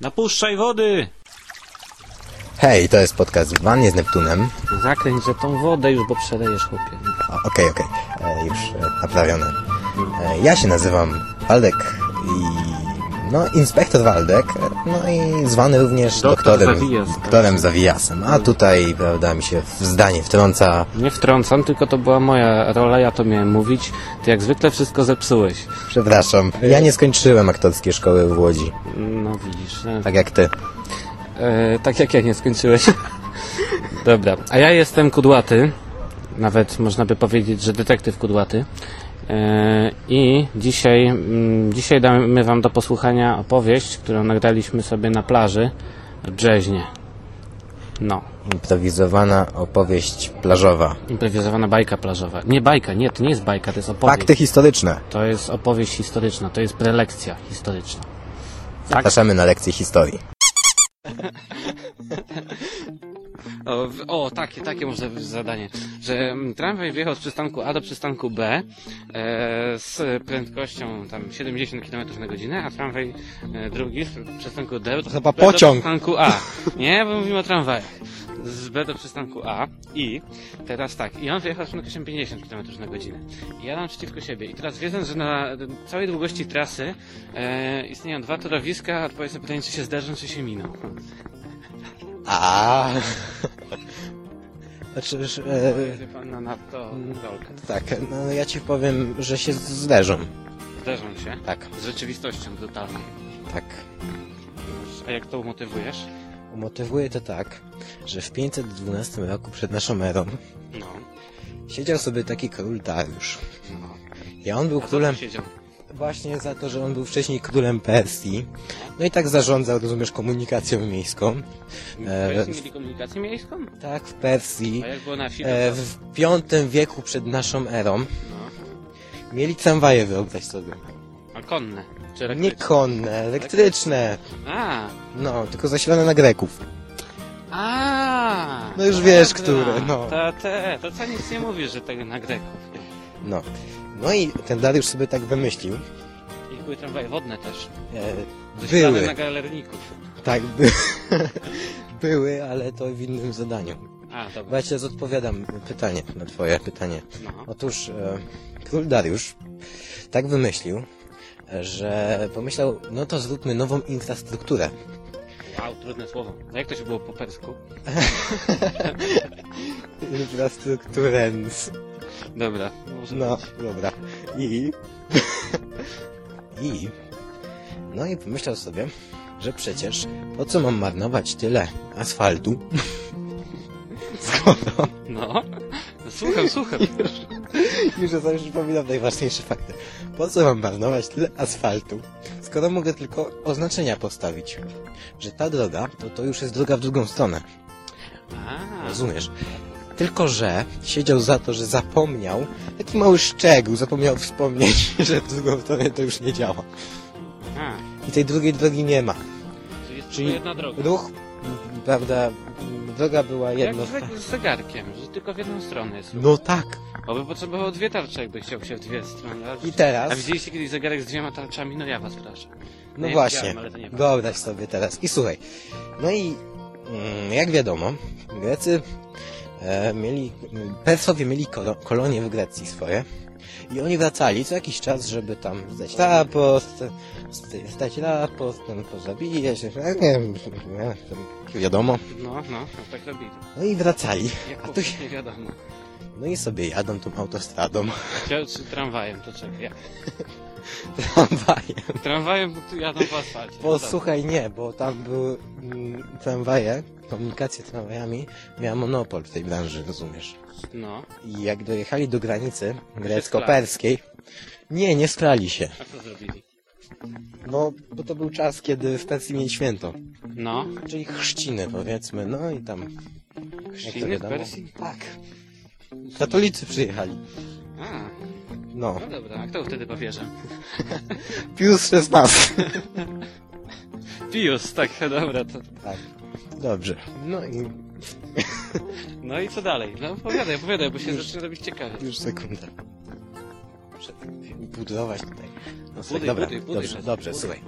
Napuszczaj wody! Hej, to jest podcast Van z Neptunem. Zakręć, że tą wodę już, bo przelejesz, chłopie. Okej, okej, E, już e, naprawione. E, Ja się nazywam Waldek i... No, inspektor Waldek, e, no i zwany również Doktor doktorem, doktorem Zawijasem. A tutaj, prawda, mi się w zdanie wtrąca... Nie wtrącam, tylko to była moja rola, ja to miałem mówić. Ty jak zwykle wszystko zepsułeś. Przepraszam, ja nie skończyłem aktorskiej szkoły w Łodzi, No widzisz. E, tak jak ty. e, tak jak ja nie skończyłeś. Dobra, a ja jestem kudłaty. Nawet można by powiedzieć, że detektyw kudłaty. E, I dzisiaj, mm, dzisiaj damy wam do posłuchania opowieść, którą nagraliśmy sobie na plaży w Brzeźnie. No. Improwizowana opowieść plażowa. Improwizowana bajka plażowa. Nie bajka, nie, to nie jest bajka, to jest opowieść. Fakty historyczne. To jest opowieść historyczna, to jest prelekcja historyczna. Tak? Zapraszamy na lekcję historii. O, o takie, takie może zadanie, że mm, tramwaj wjechał z przystanku A do przystanku B e, z prędkością tam 70 km na godzinę, a tramwaj e, drugi z przystanku D do, chyba B do pociąg. przystanku A. Nie, bo mówimy o tramwajach. Z B do przystanku A i teraz tak, i on wyjechał z prędkością 50 km na godzinę. I ja dam przeciwko siebie. I teraz wiedząc, że na całej długości trasy e, istnieją dwa torowiska, odpowiedz sobie pytanie, czy się zderzą, czy się miną. A. Znaczy, że, e, pan na, na to rolkę. tak, no ja ci powiem, że się zderzą. Zderzą się Tak, z rzeczywistością brutalną. tak. A jak to umotywujesz? Umotywuje to tak, że w 512 roku przed naszą erą No. siedział sobie taki król Dariusz. no. I on był A co królem tu siedział? Właśnie za to, że on był wcześniej królem Persji. No i tak zarządzał, rozumiesz, komunikacją miejską. E, mieli komunikację miejską? Tak, w Persji. A jak było na wsi? E, w V wieku przed naszą erą No. mieli tramwaje, wyobraź sobie. A konne? Czy Nie elektryczne? konne, elektryczne. A. No, tylko zasilane na Greków. A. No już wiesz, które, no. To, te, to co nic nie mówisz, że tego na Greków. No. No i ten Dariusz sobie tak wymyślił. I były tramwaje wodne też. E, były. na galerników. Tak, by... były, ale to w innym zadaniu. A, Bo dobra. ja ci odpowiadam pytanie, na twoje pytanie. No. Otóż e, król Dariusz tak wymyślił, że pomyślał, no to zróbmy nową infrastrukturę. Wow, trudne słowo. A jak to się było po persku? Infrastrukturens. Dobra. Może No, być. dobra. I... I... No i pomyślał sobie, że przecież po co mam marnować tyle asfaltu? Skoro... No. no. Słucham, słucham. Już sobie przypominam najważniejsze fakty. Po co mam marnować tyle asfaltu, skoro mogę tylko oznaczenia postawić? Że ta droga, to to już jest droga w drugą stronę. A. Rozumiesz? Tylko, że siedział za to, że zapomniał, taki mały szczegół, zapomniał wspomnieć, że w drugą stronę to już nie działa. I tej drugiej drogi nie ma. Czyli jest Czyli jedna droga. Ruch, prawda, droga była Jak jedno... z, z zegarkiem, że tylko w jedną stronę jest. No tak. Bo by potrzebował dwie tarcze, jakby chciał się w dwie strony. A, I teraz... a widzieliście kiedyś zegarek z dwiema tarczami? No ja was proszę. No Nie, właśnie, widziałem, ale to nie wyobraź sobie teraz. I słuchaj, no i mm, jak wiadomo, Grecy e, mieli, Persowie mieli kolo, kolonie w Grecji swoje i oni wracali co jakiś czas, żeby tam zdać raport, zdać raport, tam pozabijać, nie wiem, wiadomo. No, no, no tak robili. No i wracali, Jak A tu kupić, nie wiadomo. no i sobie jadą tą autostradą, Czy, tramwajem, to czekaj. Tramwajem. Tramwajem tu jadą po asfalcie. Bo No słuchaj, nie, bo tam były mm, tramwaje, komunikacja tramwajami miała monopol w tej branży, rozumiesz? No, I jak dojechali do granicy grecko-perskiej, nie, nie skrali się, a co zrobili? bo, bo to był czas, kiedy w Persji mieli święto, No, czyli chrzciny powiedzmy, no i tam, chrzciny w Persji? tak, katolicy przyjechali, A, no, no dobra, a kto wtedy powierza? Pius XVI, Pius, tak, dobra, to... tak, dobrze, no i No i co dalej? No opowiadaj, opowiadaj, bo się zaczyna robić ciekawe. już sekunda. upudrować tutaj. No słuchaj, Buduj, dobra, buduj, buduj, dobrze, buduj. dobrze, słuchaj.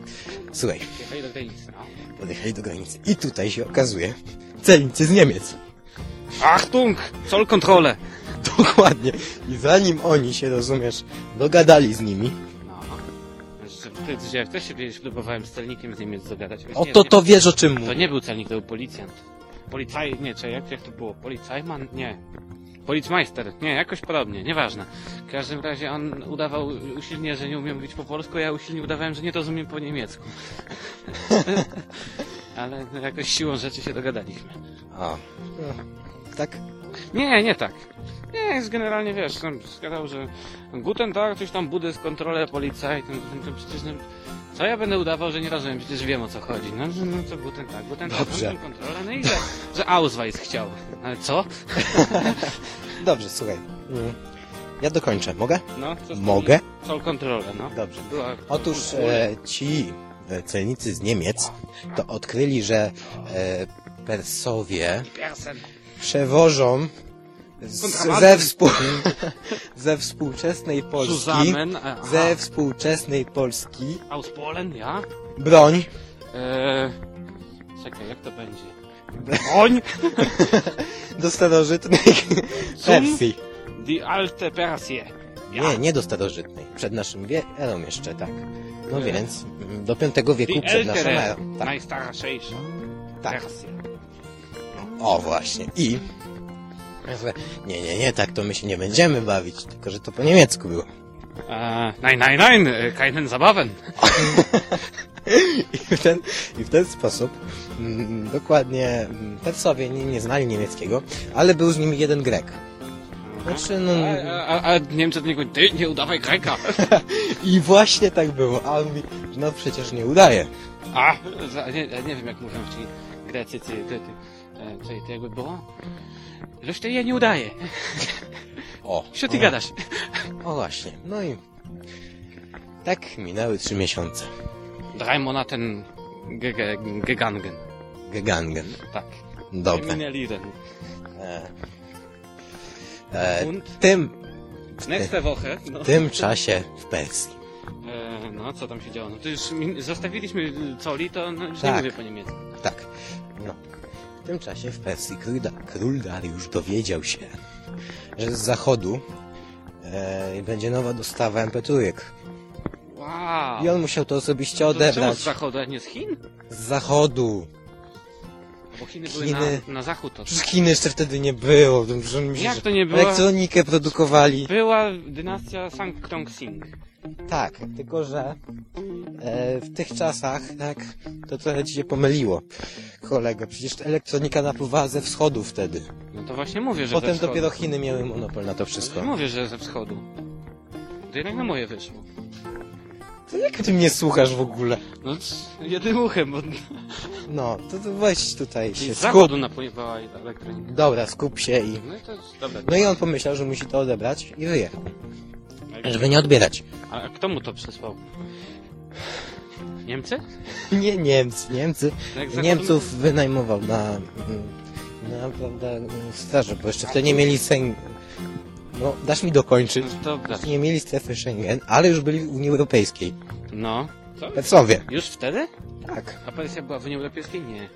Słuchaj, Jechali do granicy, no. podjechali do granicy i tutaj się okazuje celnicy z Niemiec. Achtung! Zollkontrolle! Dokładnie. I zanim oni się, rozumiesz, dogadali z nimi, Ty, ty, ja się kiedyś próbowałem z celnikiem z Niemiec dogadać. Wiesz, o nie, to nie, to wiesz o czym To mówię. nie był celnik, to był policjant. Policaj... Nie, czy jak, jak to było? Policajman? Nie. Policmeister. Nie, jakoś podobnie, nieważne. W każdym razie on udawał usilnie, że nie umiem mówić po polsku, ja usilnie udawałem, że nie rozumiem po niemiecku. Ale no, jakoś siłą rzeczy się dogadaliśmy. A. Tak? Nie, nie tak. Nie, jest generalnie, wiesz, tam zgadał, że Guten Tag, coś tam budy z kontrolę policaj, to, przecież, no, co ja będę udawał, że nie rozumiem, przecież wiem o co chodzi. No, że- no co Guten Tag, Guten Tag, Dobrze. mam kontrolę, no i że, że Ausweis chciał. Ale co? Dobrze, słuchaj. Mm. Ja dokończę. Mogę? No, co z Mogę? Sol kontrolę, no. Dobrze. Była Otóż e, ci e, celnicy z Niemiec to odkryli, że e, Persowie Persen. przewożą z, ze, współ, ze współczesnej Polski Zusammen, e, aha. ze współczesnej Polski Aus Polen, ja? broń Eee, czekaj, jak to będzie? Broń! do starożytnej Persji. Die alte Persie. Ja. Nie, nie do starożytnej. Przed naszym wie- erą jeszcze, tak. No Nie. więc do V wieku Die przed naszą erą. Tak, najstarsza tak. Persja. O właśnie. I ja mówię, nie, nie, nie, tak to my się nie będziemy bawić, tylko że to po niemiecku było. Äh, nein, nein, nein, äh, keinen Zabawen. I w ten, i w ten sposób mm, dokładnie mm, Persowie nie, nie znali niemieckiego, ale był z nimi jeden Grek. Znaczy, no, A, a, a Niemcy do niego, ty nie udawaj Greka. I właśnie tak było, a on że no przecież nie udaje. A, nie, nie wiem jak mówią ci Grecy, ty, ty, ty. E, Czyli to jakby było? Żeś ty je nie udaje. O, Co ty o, gadasz? O właśnie, no i tak minęły trzy miesiące. Drei Monaten ge, ge, gegangen. Gegangen. Tak. Dobra. Mineliren. E, e, Und tym, Woche. No. w tym czasie w Persji. E, no, co tam się działo? No to już zostawiliśmy coli, to no, już Tak. nie mówię po niemiecku. Tak. No. W tym czasie w Persji król, Da- król Dariusz dowiedział się, że z zachodu e, będzie nowa dostawa MP3. Wow. I on musiał to osobiście To odebrać. z zachodu, a nie z Chin? Z zachodu. Bo Chiny, były Chiny. na, na zachód. To... Przecież Chin jeszcze wtedy nie było. To, myślę, Jak to nie było? Elektronikę produkowali. Była dynastia Sang Tong-Sing. Tak, tylko że e, w tych czasach, tak, to trochę ci się pomyliło, kolego. Przecież elektronika napływała ze wschodu wtedy. No to właśnie mówię, że Potem ze wschodu. dopiero Chiny miały monopol na to wszystko. Mówię, że ze wschodu. To jednak na moje wyszło. To jak ty mnie słuchasz w ogóle? No c- jednym uchem, bo No, to, to weź tutaj z się skup. zachodu napływała i ta elektronika. Dobra, skup się i... No i to jest. No i on pomyślał, że musi to odebrać i wyjechał. Żeby nie odbierać. A kto mu to przysłał? Niemcy? Nie Niemcy, Niemcy. Zachodu- Niemców wynajmował na, na prawda, straży, bo jeszcze wtedy nie mieli sęk... No, dasz mi dokończyć. No Dobra. Nie mieli strefy Schengen, ale już byli w Unii Europejskiej. No. Co? Persowie. Już wtedy? Tak. A Persja była w Unii Europejskiej? Nie.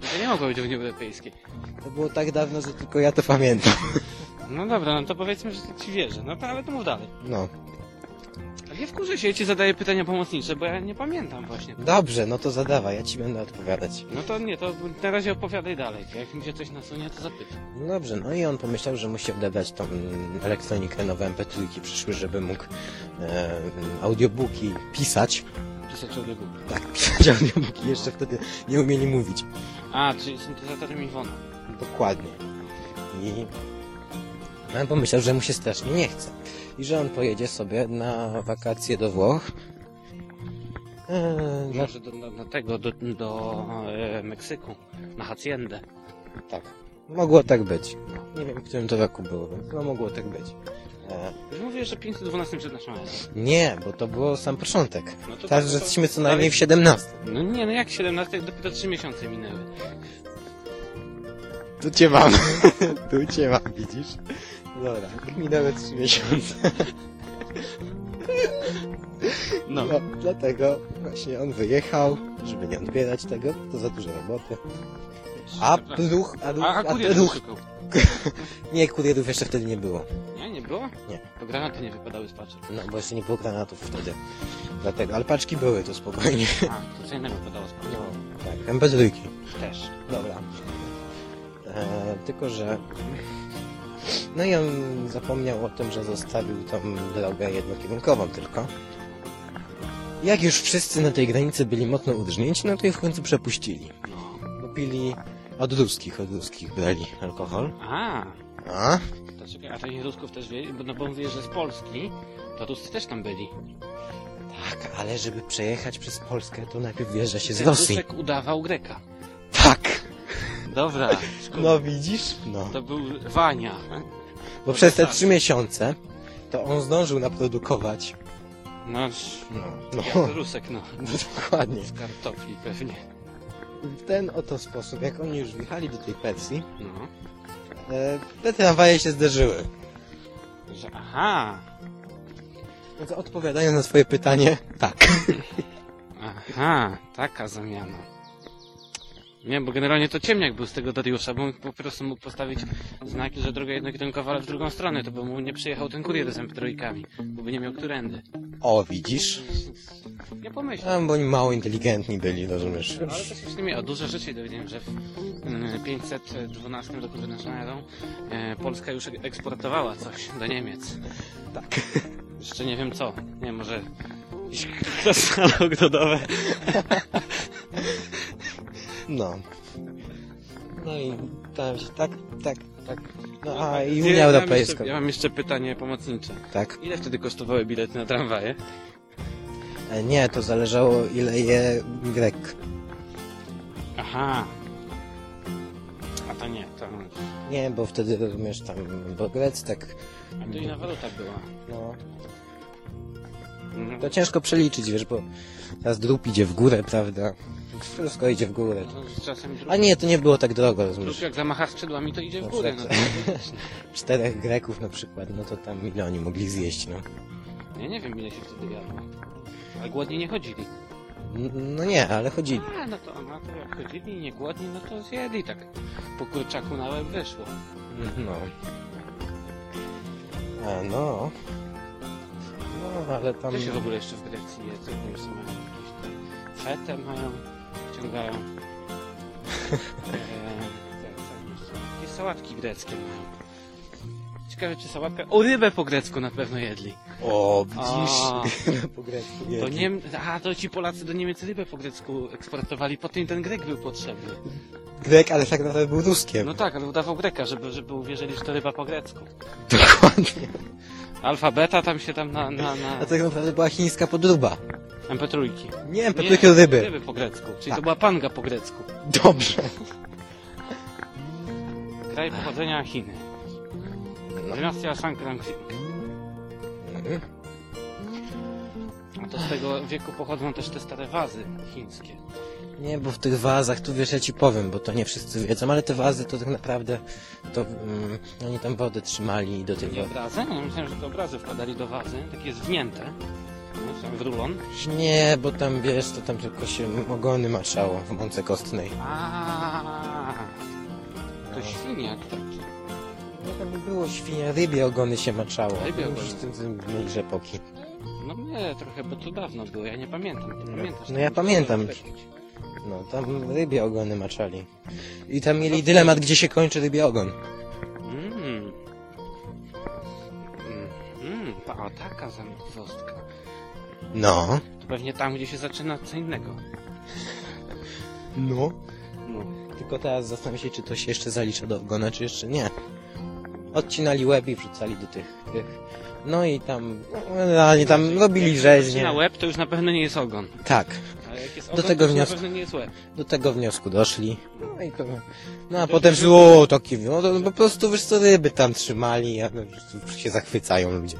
No to nie mogło być w Unii Europejskiej. To było tak dawno, że tylko ja to pamiętam. No dobra, no to powiedzmy, że ci wierzę. No to ale to mów dalej. No. Nie wkurzę się, ja ci zadaję pytania pomocnicze, bo ja nie pamiętam właśnie. Dobrze, no to zadawaj, ja ci będę odpowiadać. No to nie, to na razie opowiadaj dalej. Jak mi się coś nasunie, to zapytam. No dobrze, no i on pomyślał, że musi odebrać tą mm, elektronikę, nowe MP3 przyszły, żeby mógł e, audiobooki pisać. Pisać audiobook. Tak, pisać audiobooki, jeszcze wtedy nie umieli mówić. A, czyli syntezatorem Iwona. Dokładnie. I on pomyślał, że mu się strasznie nie chce. I że on pojedzie sobie na wakacje do Włoch. E. Może do, do, do tego, do, do e, Meksyku. Na Haciendę. Tak. Mogło tak być. Nie wiem, w którym to roku było, więc no mogło tak być. E, Już mówię, że 512 przed naszą erą. nie, bo to było sam początek. No to Teraz tak, to- jesteśmy co najmniej w 17. No nie, no jak 17, jak dopiero 3 miesiące minęły. Tu cię mam. tu cię mam, widzisz? Dobra, minęły 3 miesiące. No. No, dlatego właśnie on wyjechał, żeby nie odbierać tego, to za dużo roboty. A ruch, a ruch, A, a a kurier ruch, szukał. nie, kurierów jeszcze wtedy nie było. Nie, nie było? Nie. To granaty nie wypadały z paczek. No, bo jeszcze nie było granatów wtedy. Dlatego, ale paczki były, to spokojnie. A, to co innego wypadało z paczek. No, tak, MP3. Też. Tylko, że... No i on zapomniał o tym, że zostawił tą drogę jednokierunkową tylko. Jak już wszyscy na tej granicy byli mocno udrznięci, no to ich w końcu przepuścili. Bo pili od ruskich, od ruskich brali alkohol. A, A? to czekaj, a ich Rusków też wie, no bo mówię, że z Polski, to Ruscy też tam byli. Tak, ale żeby przejechać przez Polskę, to najpierw wjeżdża się z Ten Rosji. Rusek udawał Greka. Tak! Dobra. No widzisz? No. To był Wania. Bo przez te trzy miesiące to on zdążył naprodukować. No, No. jak No, Rusek, no. dokładnie. Z kartofli pewnie. W ten oto sposób, jak oni już wjechali do tej Persji, No. e, te tramwaje się zderzyły. Że, aha. No to odpowiadając na swoje pytanie, tak. Aha, taka zamiana. Nie, bo generalnie to ciemniak był z tego Dariusza, bo po prostu mógł postawić znaki, że droga jednokierunkowa, ale w drugą stronę, to by mu nie przyjechał ten kurier z MP3, bo by nie miał którędy. O, widzisz? Nie pomyślałem. Bo oni mało inteligentni byli, rozumiesz? Ale to się z nimi o dużo rzeczy dowiedziałem, że w mm, 512 roku wynaszenia erą e, Polska już eksportowała coś do Niemiec. Tak. Jeszcze nie wiem co. Nie, może jakieś krasnale ogrodowe. No. No i się tak, tak, tak. No a i Unia Europejska. Ja mam jeszcze pytanie pomocnicze. Tak. Ile wtedy kosztowały bilety na tramwaje? E, Nie, to zależało ile je Grek. Aha. A to nie, to... Nie, bo wtedy rozumiesz tam, bo Grec tak, A to inna waluta była. no, Mhm. to ciężko przeliczyć, wiesz, bo teraz drób idzie w górę, prawda? Wszystko idzie w górę. Czasem druk, A nie, to nie było tak drogo, rozumiesz? jak zamacha skrzydłami, to idzie w górę. No, przykład- Czterech Greków na przykład, no to tam ile oni mogli zjeść, no. ja nie wiem, ile się wtedy jadło. Ale głodni nie chodzili. No nie, ale chodzili. A, no to, no to jak chodzili nie głodni, no to zjedli tak. Po kurczaku na łeb wyszło. No. A no. No, ale tam... Co się w ogóle jeszcze w Grecji je? Co wiem, że mają jakieś te fetę mają, wciągają. Eee, tak, tak, jakieś sałatki greckie mają. Ciekawe, czy sałatkę... O, rybę po grecku na pewno jedli. O, widzisz? po grecku To jedli. Niem... A, to ci Polacy do Niemiec rybę po grecku eksportowali, potem ten Grek był potrzebny. Grek, ale tak naprawdę był Ruskiem. No tak, ale udawał Greka, żeby, żeby uwierzyli, że to ryba po grecku. Dokładnie. Alfabeta tam się tam na, na, na A tak naprawdę była chińska podróba. MP3. Nie wiem, tylko ryby. Ryby po grecku, czyli Tak. to była panga po grecku. Dobrze. Kraj pochodzenia Chiny. No. Dynastia Shang Xing. Mhm. A to z tego wieku pochodzą też te stare wazy chińskie. Nie, bo w tych wazach, tu wiesz, ja ci powiem, bo to nie wszyscy wiedzą, ale te wazy to tak naprawdę, to mm, oni tam wodę trzymali i do tej Nie wody. obrazy? No, myślałem, że te obrazy wkładali do wazy, takie zwinięte. No, w rulon. Nie, bo tam wiesz, to tam tylko się ogony maczało w mące kostnej. A, to No. świniak taki. No tam nie było świnia, rybie ogony się maczało. Rybie ogony. Musisz tym- tym mieć epoki. No nie, trochę, bo to dawno było, ja nie pamiętam. Ty No. pamiętasz? No ja Tam pamiętam. musiałem. No, tam rybie ogony maczali. I tam mieli dylemat, gdzie się kończy rybie ogon. Mm. Mm. Mm. Pa, o, taka zagwozdka. No. To pewnie tam, gdzie się zaczyna co innego. No. No. Tylko teraz zastanawiam się, czy to się jeszcze zalicza do ogona, czy jeszcze nie. Odcinali łeb i wrzucali do tych, tych. No i tam, realnie tam robili rzeźnie. na łeb, to już na pewno nie jest ogon. Tak, Do tego wniosku. do tego wniosku doszli. No i to, no a To potem, się- że o, taki, no to po prostu, wiesz co, ryby tam trzymali, a no, się zachwycają ludzie.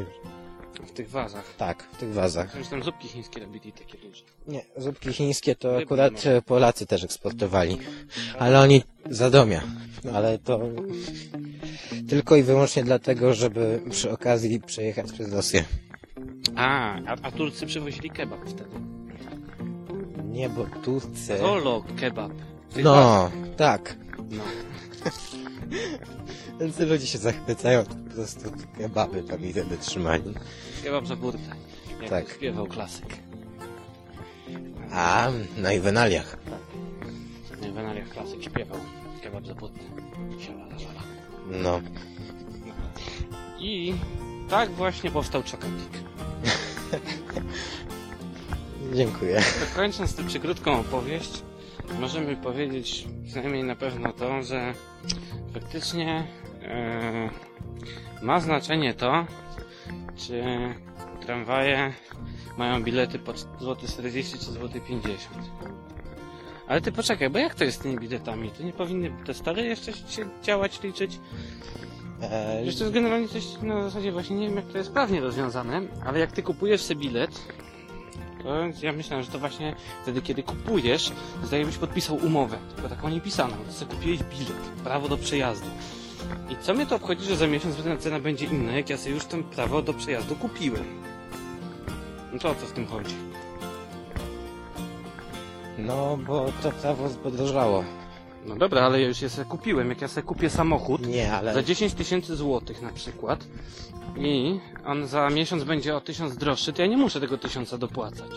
W tych wazach. Tak, w tych wazach. Już tam zupki chińskie robili takie duże. Nie, zupki chińskie to Ryby akurat Polacy też eksportowali. Ale oni zadomia. Ale to tylko i wyłącznie dlatego, żeby przy okazji przejechać przez Rosję. A, a, a Turcy przywozili kebab wtedy. Nie, bo Turcy... Solo kebab. No, tak. no. Więc ludzie się zachwycają, to po prostu kebaby tam i wtedy trzymali. Kebab za burtę. Jak Tak. tak. śpiewał klasyk. A, na juwenaliach. W Enaliach klasyk śpiewał. Kebab za burtę. Sialalala. No. I tak właśnie powstał Czokapik. Dziękuję. Kończąc tę przykrótką opowieść, możemy powiedzieć przynajmniej na pewno to, że faktycznie e, ma znaczenie to, czy tramwaje mają bilety po złoty 40 czy złoty 50. Ale ty poczekaj, bo jak to jest z tymi biletami? To nie powinny te stare jeszcze się działać, liczyć? E, Wiesz, to jest generalnie coś na zasadzie właśnie nie wiem jak to jest prawnie rozwiązane, ale jak ty kupujesz sobie bilet, ja myślałem, że to właśnie wtedy, kiedy kupujesz, to jakbyś podpisał umowę, tylko taką niepisaną, to sobie kupiłeś bilet, prawo do przejazdu. I co mnie to obchodzi, że za miesiąc cena będzie inna, jak ja sobie już to prawo do przejazdu kupiłem? No to o co w tym chodzi? No, bo to prawo zbodrożało. No dobra, ale ja już je sobie kupiłem. Jak ja sobie kupię samochód, Nie, ale... Za 10 tysięcy złotych na przykład i on za miesiąc będzie o 1000 droższy, to ja nie muszę tego tysiąca dopłacać.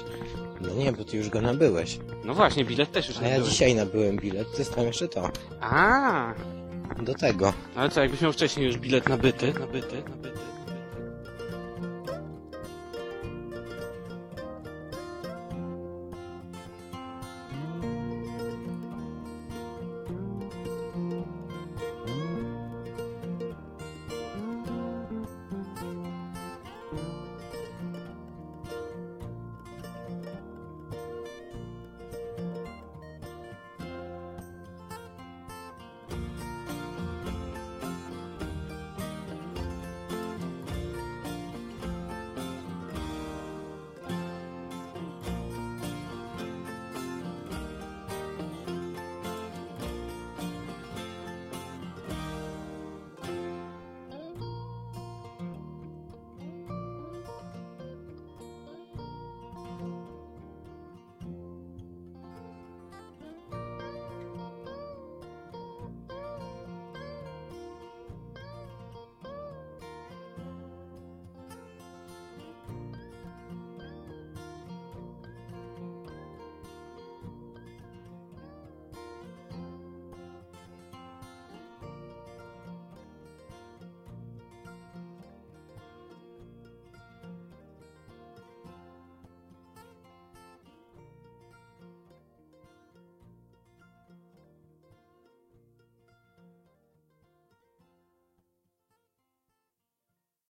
No nie, bo ty już go nabyłeś. No właśnie, bilet też już A ja nabyłem. dzisiaj nabyłem bilet, to jest tam jeszcze to. A, Do tego. ale co, jakbyś miał wcześniej już bilet nabyty, nabyty, nabyty,